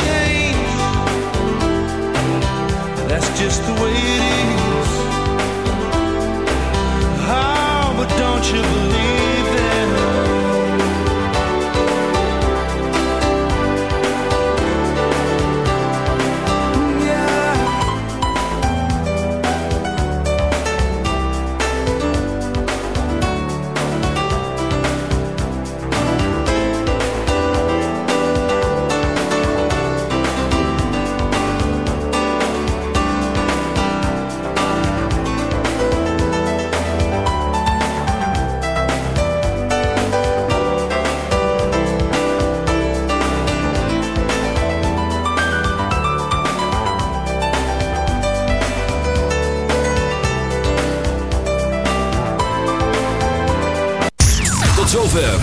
change. That's just the way it is. Oh, but don't you believe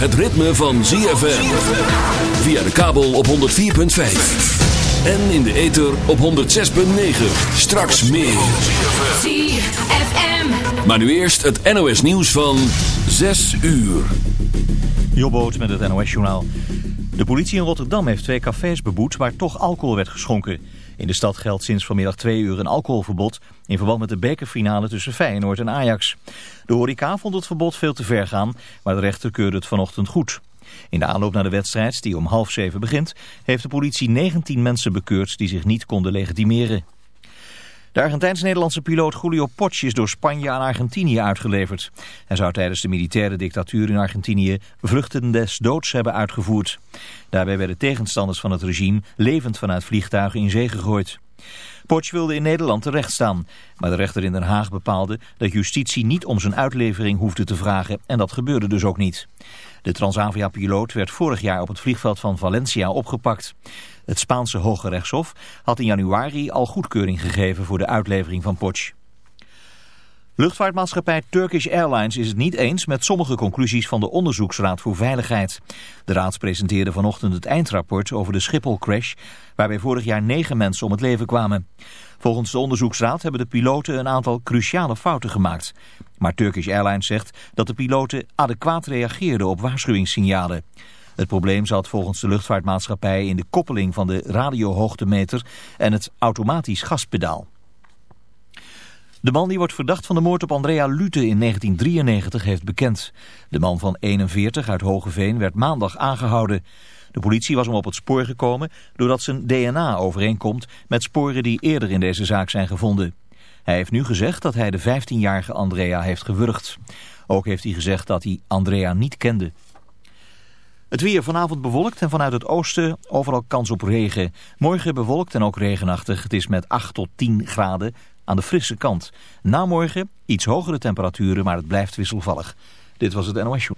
het ritme van ZFM. Via de kabel op 104.5. En in de ether op 106.9. Straks meer. ZFM. Maar nu eerst het NOS nieuws van 6 uur. Jobboot met het NOS journaal. De politie in Rotterdam heeft twee cafés beboet waar toch alcohol werd geschonken. In de stad geldt sinds vanmiddag twee uur een alcoholverbod in verband met de bekerfinale tussen Feyenoord en Ajax. De horeca vond het verbod veel te ver gaan, maar de rechter keurde het vanochtend goed. In de aanloop naar de wedstrijd, die om half zeven begint, heeft de politie 19 mensen bekeurd die zich niet konden legitimeren. De Argentijns-Nederlandse piloot Julio Potsch is door Spanje aan Argentinië uitgeleverd. Hij zou tijdens de militaire dictatuur in Argentinië vluchten des doods hebben uitgevoerd. Daarbij werden tegenstanders van het regime levend vanuit vliegtuigen in zee gegooid. Potsch wilde in Nederland terecht staan, maar de rechter in Den Haag bepaalde dat justitie niet om zijn uitlevering hoefde te vragen en dat gebeurde dus ook niet. De Transavia-piloot werd vorig jaar op het vliegveld van Valencia opgepakt. Het Spaanse Hoge Rechtshof had in januari al goedkeuring gegeven voor de uitlevering van Potsch. Luchtvaartmaatschappij Turkish Airlines is het niet eens met sommige conclusies van de Onderzoeksraad voor Veiligheid. De raad presenteerde vanochtend het eindrapport over de Schiphol-crash, waarbij vorig jaar negen mensen om het leven kwamen. Volgens de onderzoeksraad hebben de piloten een aantal cruciale fouten gemaakt. Maar Turkish Airlines zegt dat de piloten adequaat reageerden op waarschuwingssignalen. Het probleem zat volgens de luchtvaartmaatschappij in de koppeling van de radiohoogtemeter en het automatisch gaspedaal. De man die wordt verdacht van de moord op Andrea Lute in 1993 heeft bekend. De man van 41 uit Hogeveen werd maandag aangehouden. De politie was hem op het spoor gekomen doordat zijn DNA overeenkomt met sporen die eerder in deze zaak zijn gevonden. Hij heeft nu gezegd dat hij de 15-jarige Andrea heeft gewurgd. Ook heeft hij gezegd dat hij Andrea niet kende. Het weer vanavond bewolkt en vanuit het oosten overal kans op regen. Morgen bewolkt en ook regenachtig. Het is met 8 tot 10 graden aan de frisse kant. Na morgen iets hogere temperaturen, maar het blijft wisselvallig. Dit was het NOS Show.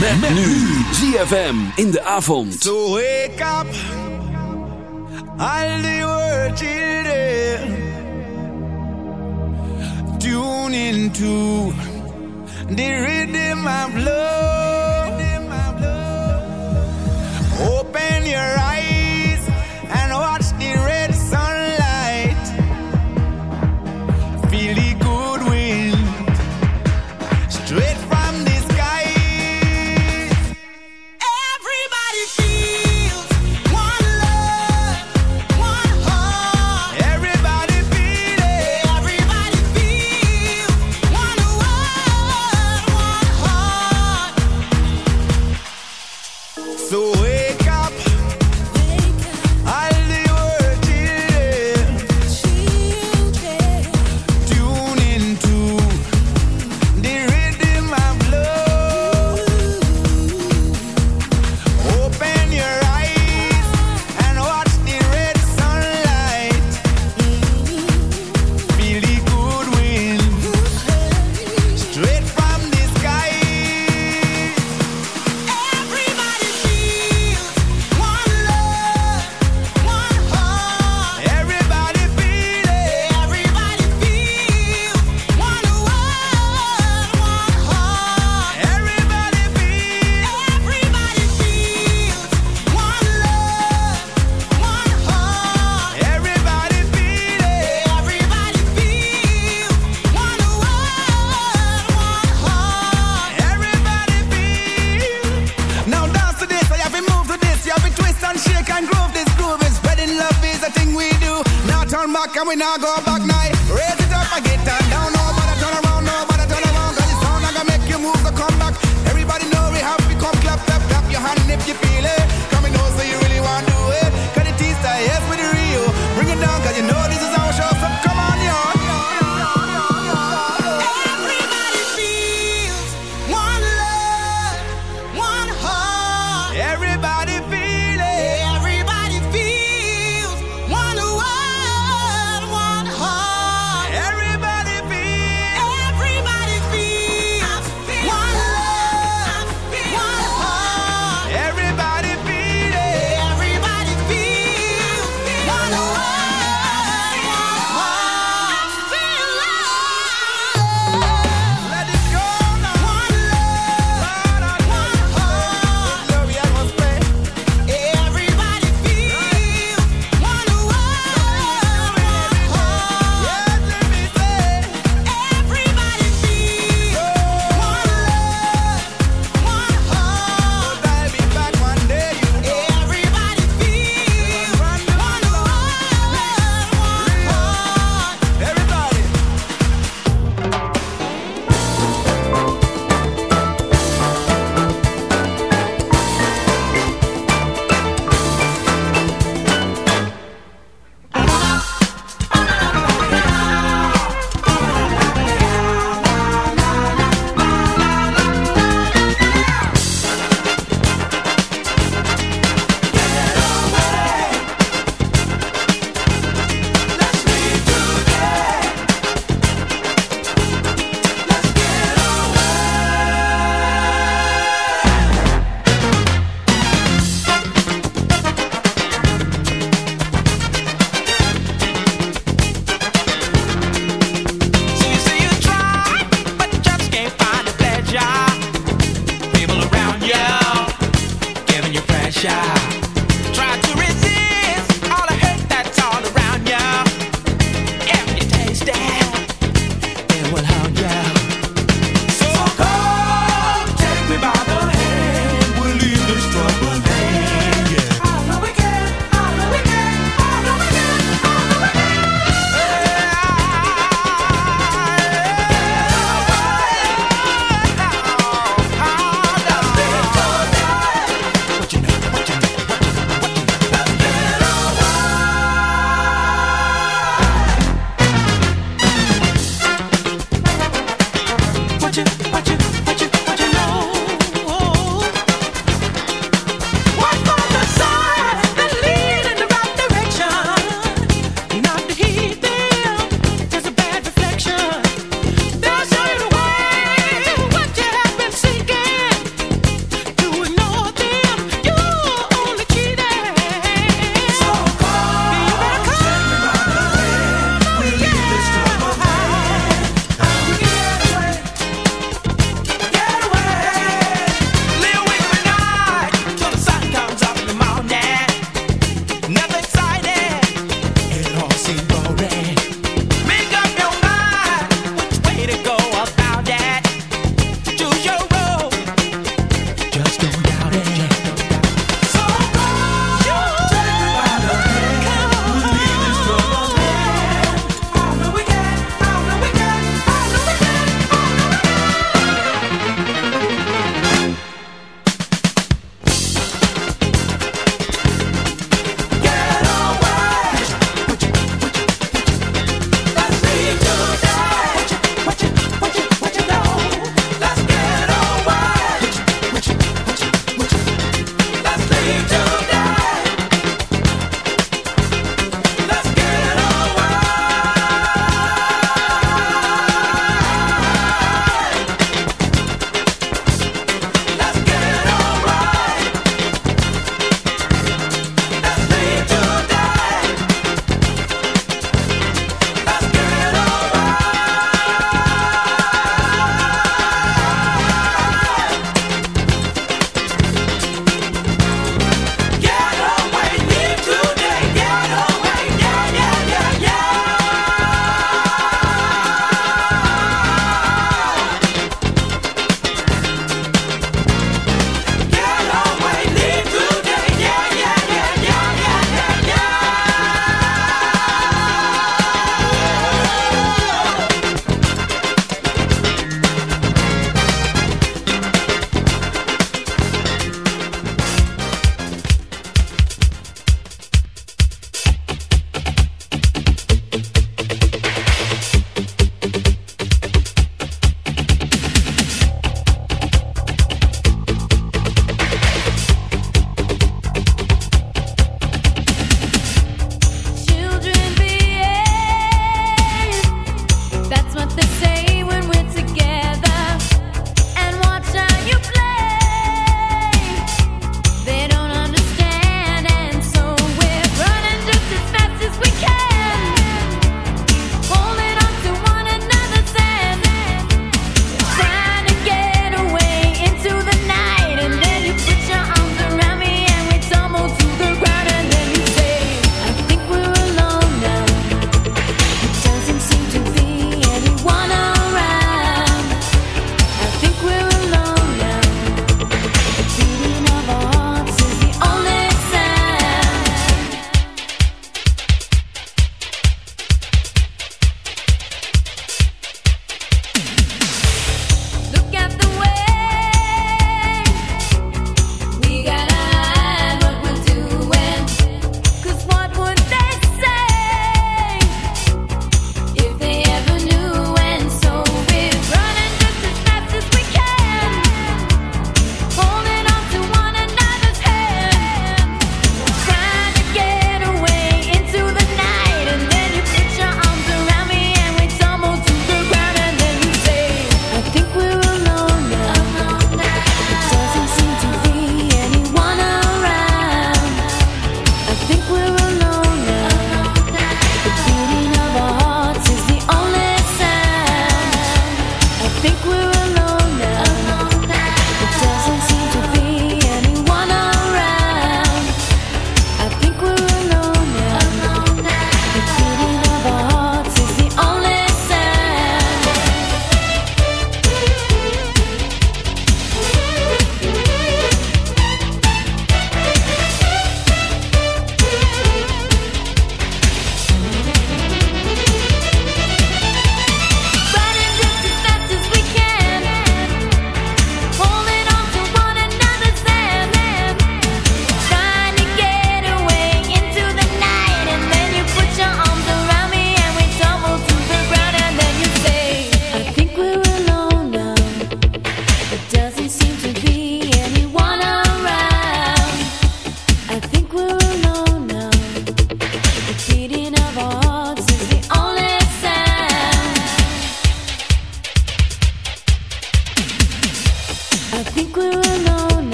Met, met nu ZFM in de avond. So wake up, all world children. Tune into the rhythm of love. Open your eyes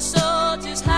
soldiers' high.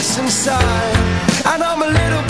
inside. And I'm a little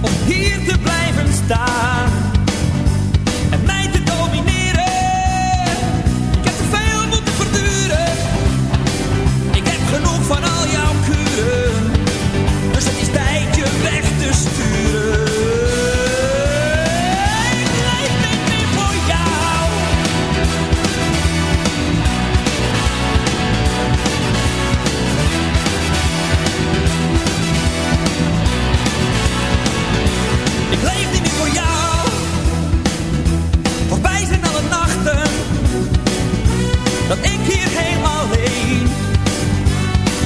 om hier te blijven staan dat ik hier helemaal alleen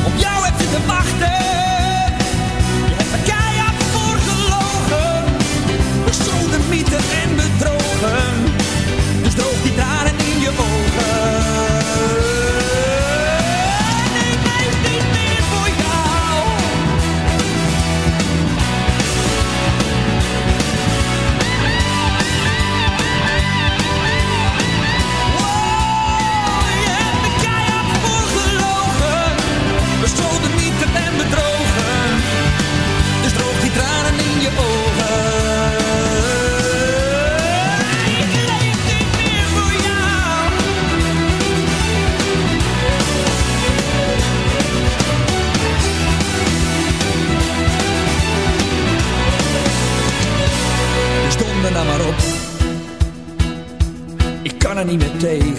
op jou heb zitten wachten. Je hebt me keihard voor gelogen, mythe en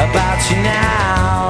about you now.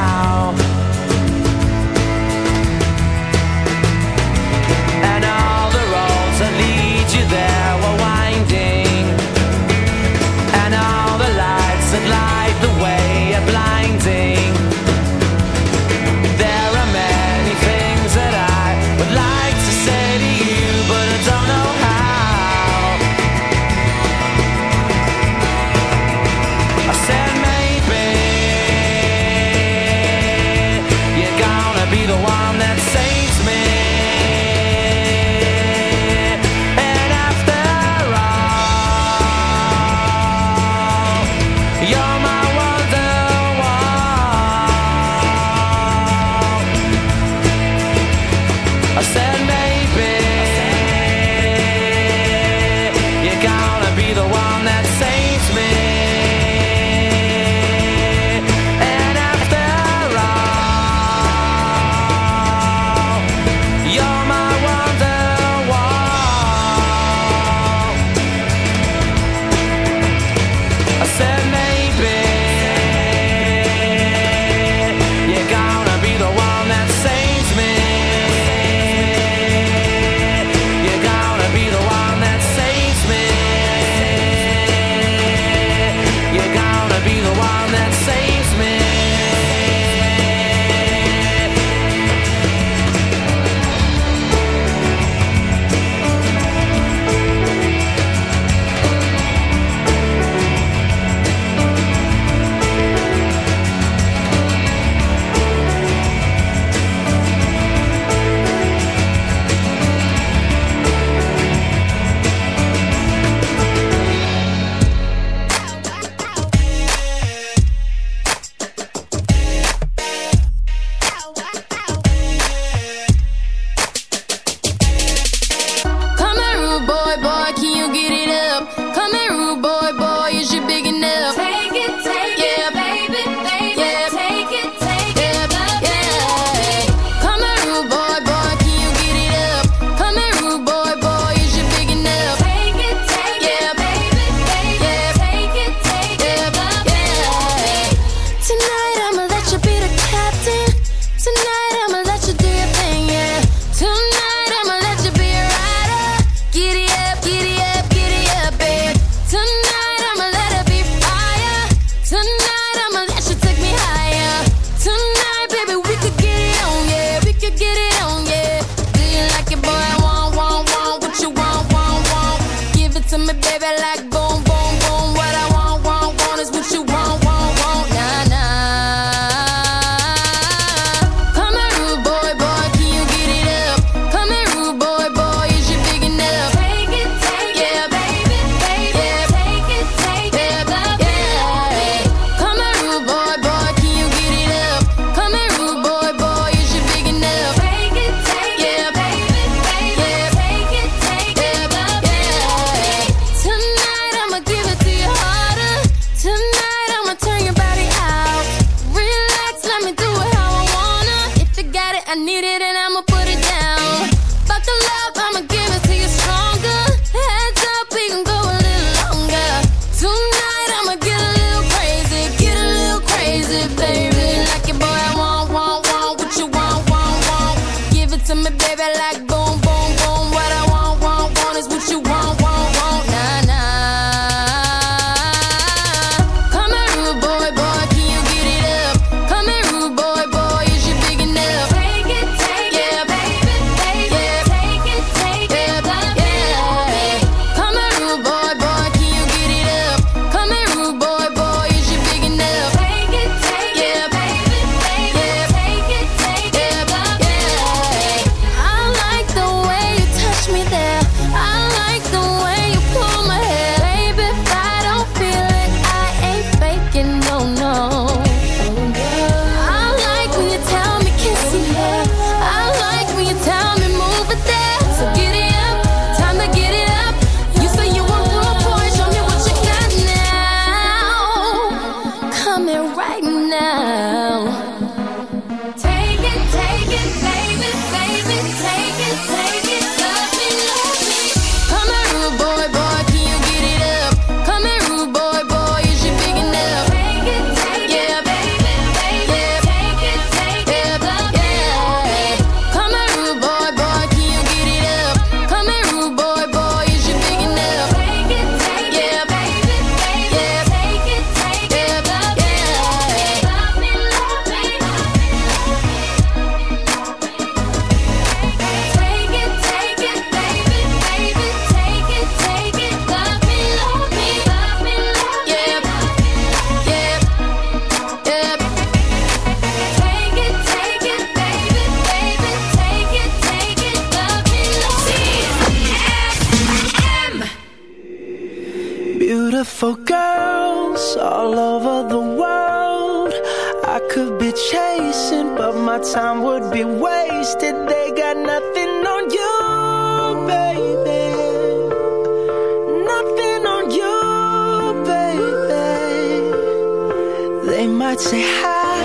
They might say hi,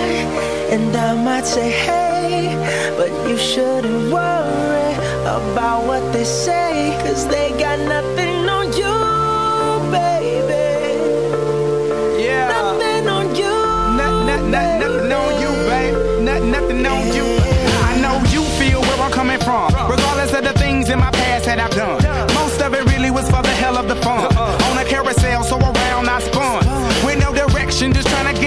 and I might say hey, but you shouldn't worry about what they say, cause they got nothing on you, baby. Yeah. Nothing on you. Not, not, not, nothing on you, baby. Not, nothing on you. I know you feel where I'm coming from, regardless of the things in my past that I've done. Most of it really was for the hell of the fun. Uh-uh. On a carousel, so around I spun. With no direction, just trying to get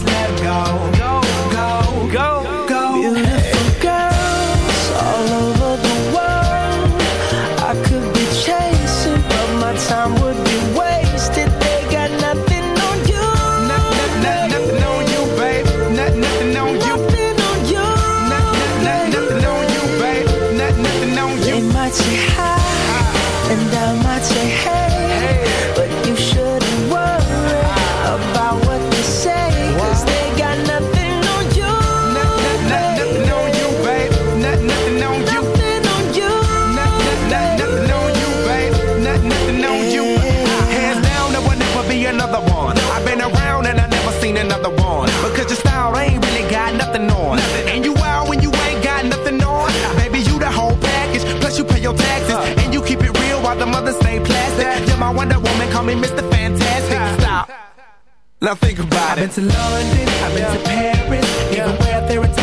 Now think about I've it. I've been to London, I've been to Paris, yeah. even where there are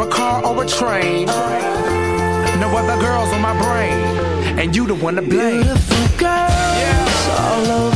a car or a train. No other girls on my brain, and you the one to blame. Beautiful girls yeah. all over.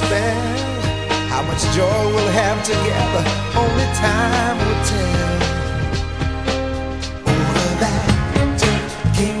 How much joy we'll have together, only time will tell. Over that, King